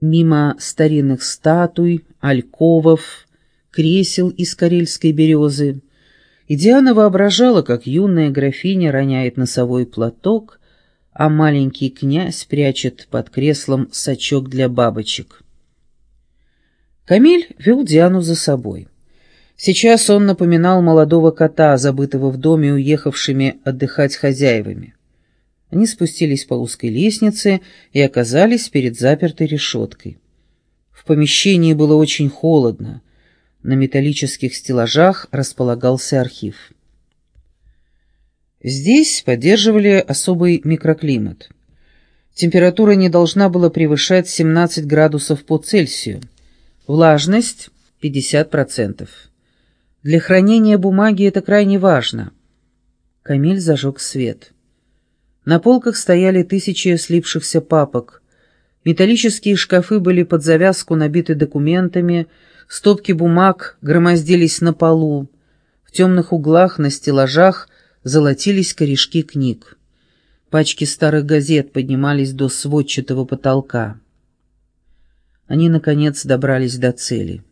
Мимо старинных статуй, альковов, кресел из карельской березы. И Диана воображала, как юная графиня роняет носовой платок, а маленький князь прячет под креслом сачок для бабочек. Камиль вел Диану за собой. Сейчас он напоминал молодого кота, забытого в доме уехавшими отдыхать хозяевами. Они спустились по узкой лестнице и оказались перед запертой решеткой. В помещении было очень холодно. На металлических стеллажах располагался архив. Здесь поддерживали особый микроклимат. Температура не должна была превышать 17 градусов по Цельсию. Влажность — 50%. Для хранения бумаги это крайне важно. Камиль зажег свет. На полках стояли тысячи слипшихся папок. Металлические шкафы были под завязку набиты документами, стопки бумаг громоздились на полу. В темных углах на стеллажах золотились корешки книг. Пачки старых газет поднимались до сводчатого потолка. Они, наконец, добрались до цели.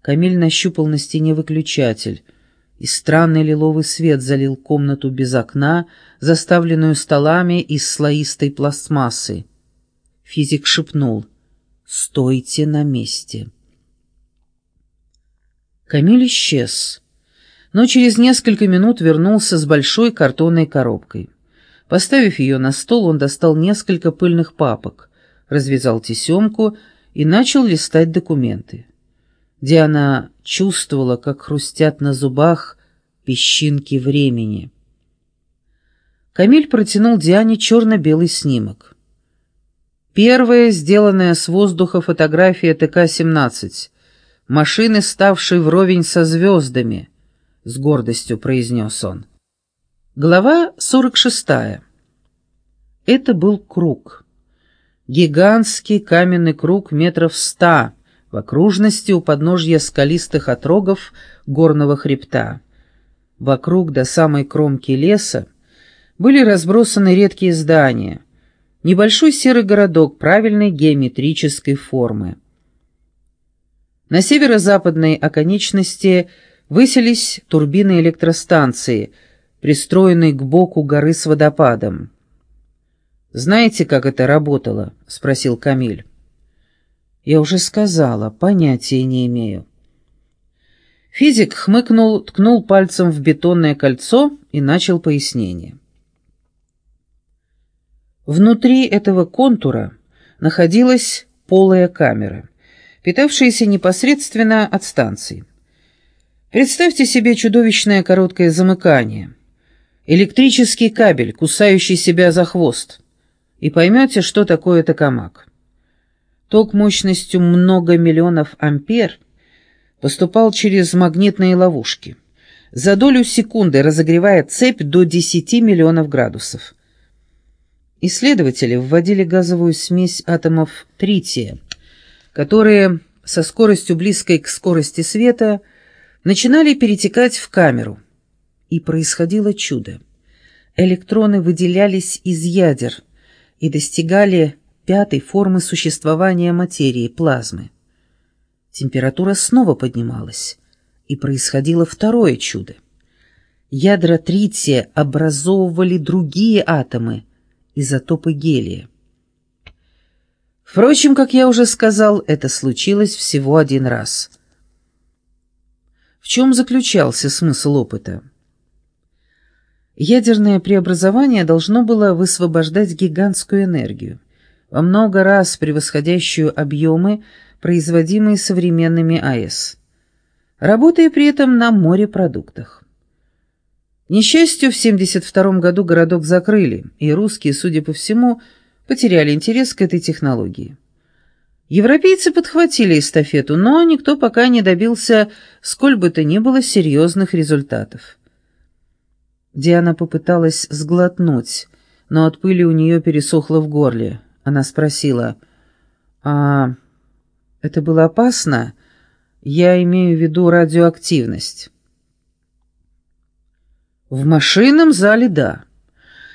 Камиль нащупал на стене выключатель — и странный лиловый свет залил комнату без окна, заставленную столами из слоистой пластмассы. Физик шепнул «Стойте на месте». Камиль исчез, но через несколько минут вернулся с большой картонной коробкой. Поставив ее на стол, он достал несколько пыльных папок, развязал тесемку и начал листать документы. Диана чувствовала, как хрустят на зубах песчинки времени. Камиль протянул Диане черно-белый снимок. Первая, сделанная с воздуха фотография ТК-17. Машины, ставшей вровень со звездами, — с гордостью произнес он. Глава 46. Это был круг. Гигантский каменный круг метров ста, в окружности у подножья скалистых отрогов горного хребта. Вокруг до самой кромки леса были разбросаны редкие здания, небольшой серый городок правильной геометрической формы. На северо-западной оконечности высились турбины электростанции, пристроенные к боку горы с водопадом. «Знаете, как это работало?» — спросил Камиль. Я уже сказала, понятия не имею. Физик хмыкнул, ткнул пальцем в бетонное кольцо и начал пояснение. Внутри этого контура находилась полая камера, питавшаяся непосредственно от станции. Представьте себе чудовищное короткое замыкание, электрический кабель, кусающий себя за хвост, и поймете, что такое токамак. Ток мощностью много миллионов ампер поступал через магнитные ловушки, за долю секунды разогревая цепь до 10 миллионов градусов. Исследователи вводили газовую смесь атомов трития, которые со скоростью близкой к скорости света начинали перетекать в камеру. И происходило чудо. Электроны выделялись из ядер и достигали пятой формы существования материи, плазмы. Температура снова поднималась, и происходило второе чудо. Ядра трития образовывали другие атомы, изотопы гелия. Впрочем, как я уже сказал, это случилось всего один раз. В чем заключался смысл опыта? Ядерное преобразование должно было высвобождать гигантскую энергию — во много раз превосходящую объемы, производимые современными АЭС, работая при этом на морепродуктах. К несчастью, в 1972 году городок закрыли, и русские, судя по всему, потеряли интерес к этой технологии. Европейцы подхватили эстафету, но никто пока не добился сколь бы то ни было серьезных результатов. Диана попыталась сглотнуть, но от пыли у нее пересохло в горле. Она спросила, «А это было опасно? Я имею в виду радиоактивность». В машинном зале – да.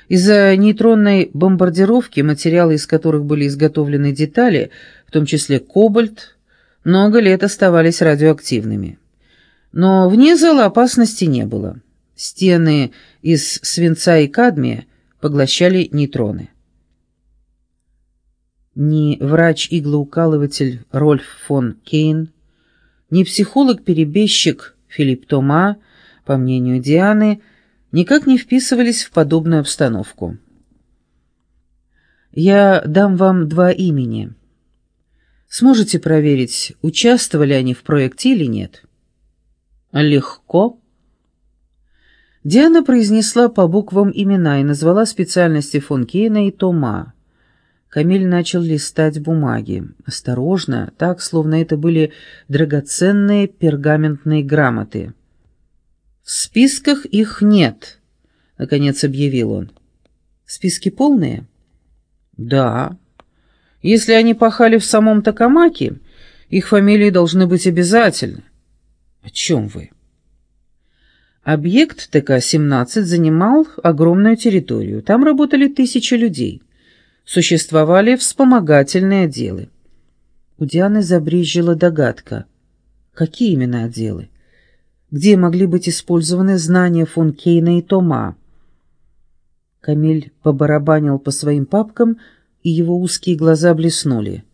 Из-за нейтронной бомбардировки, материалы из которых были изготовлены детали, в том числе кобальт, много лет оставались радиоактивными. Но вне зала опасности не было. Стены из свинца и кадмия поглощали нейтроны. Ни врач-иглоукалыватель Рольф фон Кейн, ни психолог-перебежчик Филипп Тома, по мнению Дианы, никак не вписывались в подобную обстановку. «Я дам вам два имени. Сможете проверить, участвовали они в проекте или нет?» «Легко». Диана произнесла по буквам имена и назвала специальности фон Кейна и Тома. Камиль начал листать бумаги. Осторожно, так, словно это были драгоценные пергаментные грамоты. «В списках их нет», — наконец объявил он. «Списки полные?» «Да. Если они пахали в самом Токамаке, их фамилии должны быть обязательны». «О чем вы?» Объект ТК-17 занимал огромную территорию. Там работали тысячи людей. Существовали вспомогательные отделы. У Дианы забрежила догадка. Какие именно отделы? где могли быть использованы знания фон Кейна и Тома. Камиль побарабанил по своим папкам, и его узкие глаза блеснули.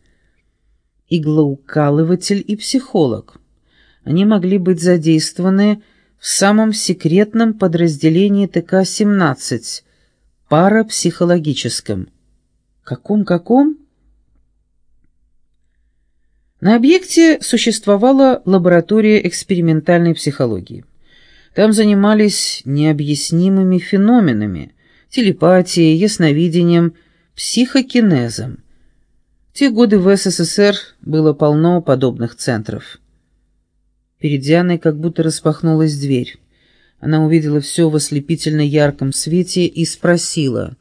Иглоукалыватель и психолог. Они могли быть задействованы в самом секретном подразделении ТК-17, парапсихологическом. Каком-каком? На объекте существовала лаборатория экспериментальной психологии. Там занимались необъяснимыми феноменами, телепатией, ясновидением, психокинезом. В те годы в СССР было полно подобных центров. Перед Дианой как будто распахнулась дверь. Она увидела все в ослепительно ярком свете и спросила,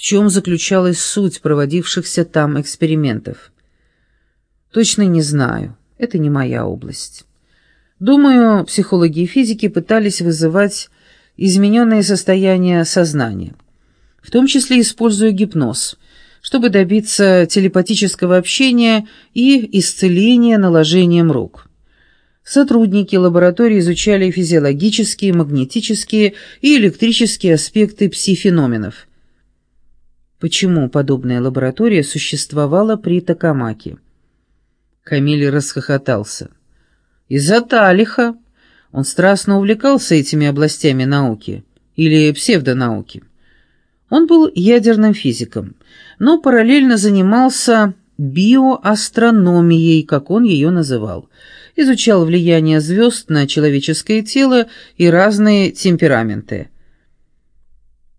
в чем заключалась суть проводившихся там экспериментов. Точно не знаю. Это не моя область. Думаю, психологи и физики пытались вызывать измененное состояние сознания, в том числе используя гипноз, чтобы добиться телепатического общения и исцеления наложением рук. Сотрудники лаборатории изучали физиологические, магнетические и электрические аспекты псифеноменов. Почему подобная лаборатория существовала при Токамаке? Камиль расхохотался. «Из-за Талиха. Он страстно увлекался этими областями науки, или псевдонауки. Он был ядерным физиком, но параллельно занимался биоастрономией, как он ее называл. Изучал влияние звезд на человеческое тело и разные темпераменты –